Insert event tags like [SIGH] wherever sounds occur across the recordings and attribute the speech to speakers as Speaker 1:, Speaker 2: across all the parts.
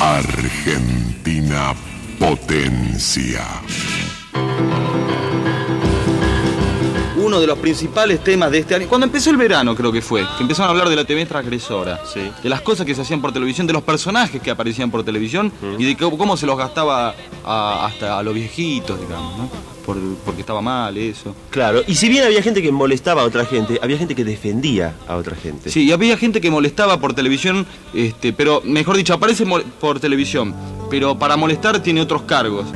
Speaker 1: Argentina Potencia.
Speaker 2: Uno de los principales temas de este año, cuando empezó el verano creo que fue, que empezaron a hablar de la TV transgresora, de las cosas que se hacían por televisión, de los personajes que aparecían por televisión y de cómo, se los gastaba a- hasta a los viejitos, digamos, ¿no? Por- porque estaba mal eso.
Speaker 3: Claro, y si bien había gente que molestaba a otra gente, había gente que defendía a otra gente.
Speaker 2: Sí, y había gente que molestaba por televisión, este, pero mejor dicho, aparece por televisión, pero para molestar tiene otros cargos.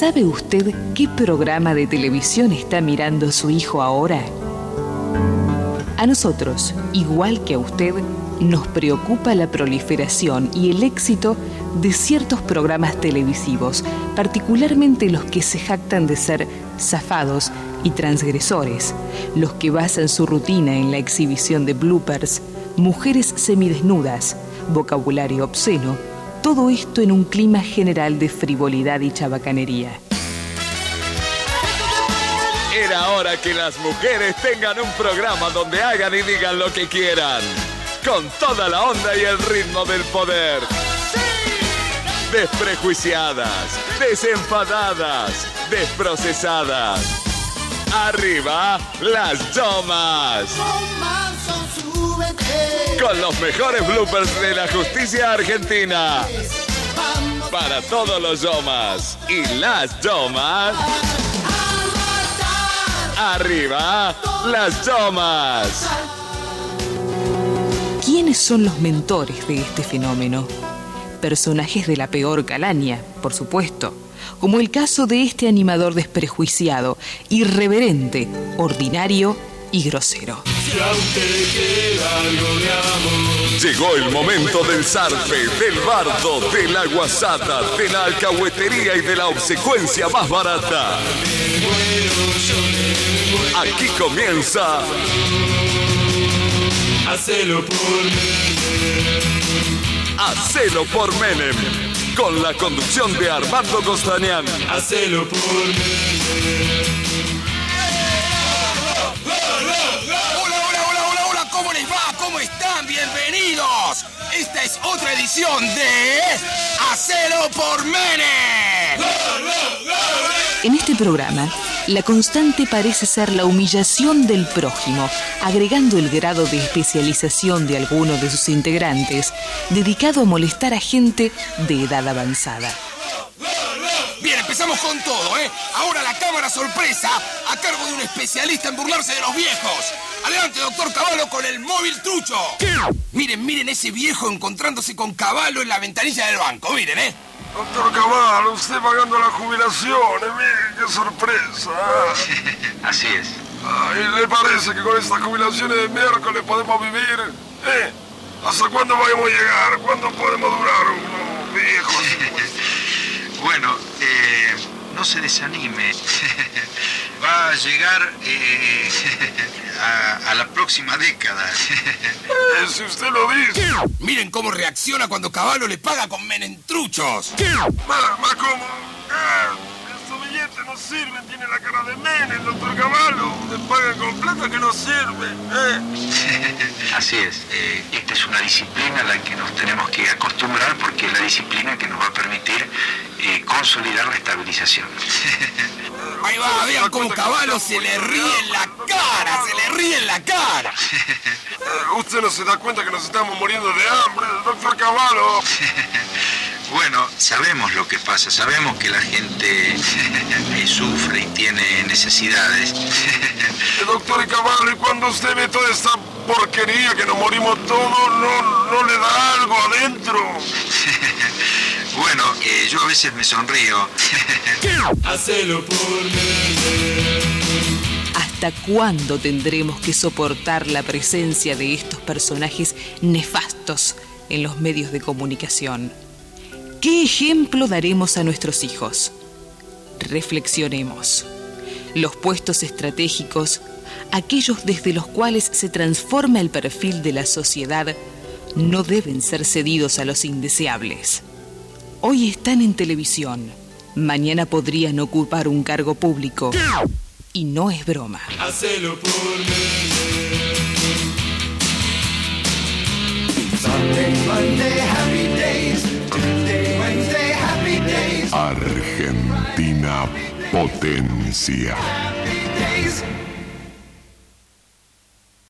Speaker 4: ¿Sabe usted qué programa de televisión está mirando su hijo ahora? A nosotros, igual que a usted, nos preocupa la proliferación y el éxito de ciertos programas televisivos, particularmente los que se jactan de ser zafados y transgresores, los que basan su rutina en la exhibición de bloopers, mujeres semidesnudas, vocabulario obsceno, todo esto en un clima general de frivolidad y chabacanería.
Speaker 5: Era hora que las mujeres tengan un programa donde hagan y digan lo que quieran. Con toda la onda y el ritmo del poder. Desprejuiciadas, desenfadadas, desprocesadas. Arriba, las domas. Con los mejores bloopers de la justicia argentina. Para todos los domas y las domas. Arriba, las domas.
Speaker 4: ¿Quiénes son los mentores de este fenómeno? Personajes de la peor calaña, por supuesto, como el caso de este animador desprejuiciado, irreverente, ordinario y grosero.
Speaker 5: Llegó el momento del zarpe, del bardo, de la guasata, de la alcahuetería y de la obsecuencia más barata. Aquí comienza
Speaker 6: Hacelo por
Speaker 5: Hacelo por Menem, con la conducción de Armando Costañán.
Speaker 6: Hacelo por
Speaker 7: Hola, hola, hola, hola, hola, ¿cómo les va? ¿Cómo están? Bienvenidos. Esta es otra edición de Hacelo por Mene.
Speaker 4: En este programa, la constante parece ser la humillación del prójimo, agregando el grado de especialización de alguno de sus integrantes, dedicado a molestar a gente de edad avanzada.
Speaker 7: Bien, empezamos con todo, ¿eh? Ahora la cámara sorpresa a cargo de un especialista en burlarse de los viejos. Adelante, doctor Caballo, con el móvil trucho. Miren, miren ese viejo encontrándose con Caballo en la ventanilla del banco, miren, ¿eh?
Speaker 8: Doctor Caballo, usted pagando la jubilación, ¿eh? Mire, qué sorpresa. [LAUGHS]
Speaker 9: Así es.
Speaker 8: Ay, ¿Le parece que con esta jubilación de miércoles podemos vivir? ¿Eh? ¿Hasta cuándo vamos a llegar? ¿Cuándo podemos durar unos viejos? [LAUGHS]
Speaker 9: Bueno, eh, no se desanime. [LAUGHS] Va a llegar eh, [LAUGHS] a, a la próxima década. [LAUGHS]
Speaker 8: Eh, si usted lo dice.
Speaker 7: Miren cómo reacciona cuando Caballo le paga con menentruchos.
Speaker 8: Ma, ¿cómo? Ah, estos billetes no sirven, tiene la cara de Menem, doctor Caballo. Le pagan con plata que no sirve. ¿eh?
Speaker 9: Así es. eh, esta es una disciplina a la que nos tenemos que acostumbrar porque es la disciplina que nos va a permitir eh, consolidar la estabilización. [LAUGHS]
Speaker 7: Ahí va, vean cómo Caballo se le ríe en la cara, se le ríe en la cara. [LAUGHS]
Speaker 8: Usted no se da cuenta que nos estamos muriendo de hambre, doctor Caballo. [LAUGHS]
Speaker 9: Bueno, sabemos lo que pasa, sabemos que la gente sufre y tiene necesidades.
Speaker 8: Doctor Caballo, y cuando usted ve toda esta porquería que nos morimos todos, ¿no, no le da algo adentro? [LAUGHS]
Speaker 9: Bueno, eh, yo a veces me sonrío. [LAUGHS]
Speaker 6: Hacelo por [LAUGHS]
Speaker 4: ¿Hasta cuándo tendremos que soportar la presencia de estos personajes nefastos en los medios de comunicación? ¿Qué ejemplo daremos a nuestros hijos? Reflexionemos. Los puestos estratégicos, aquellos desde los cuales se transforma el perfil de la sociedad, no deben ser cedidos a los indeseables. Hoy están en televisión, mañana podrían ocupar un cargo público. y no es broma.
Speaker 6: Hacelo por.
Speaker 1: Argentina Potencia.
Speaker 6: Happy days.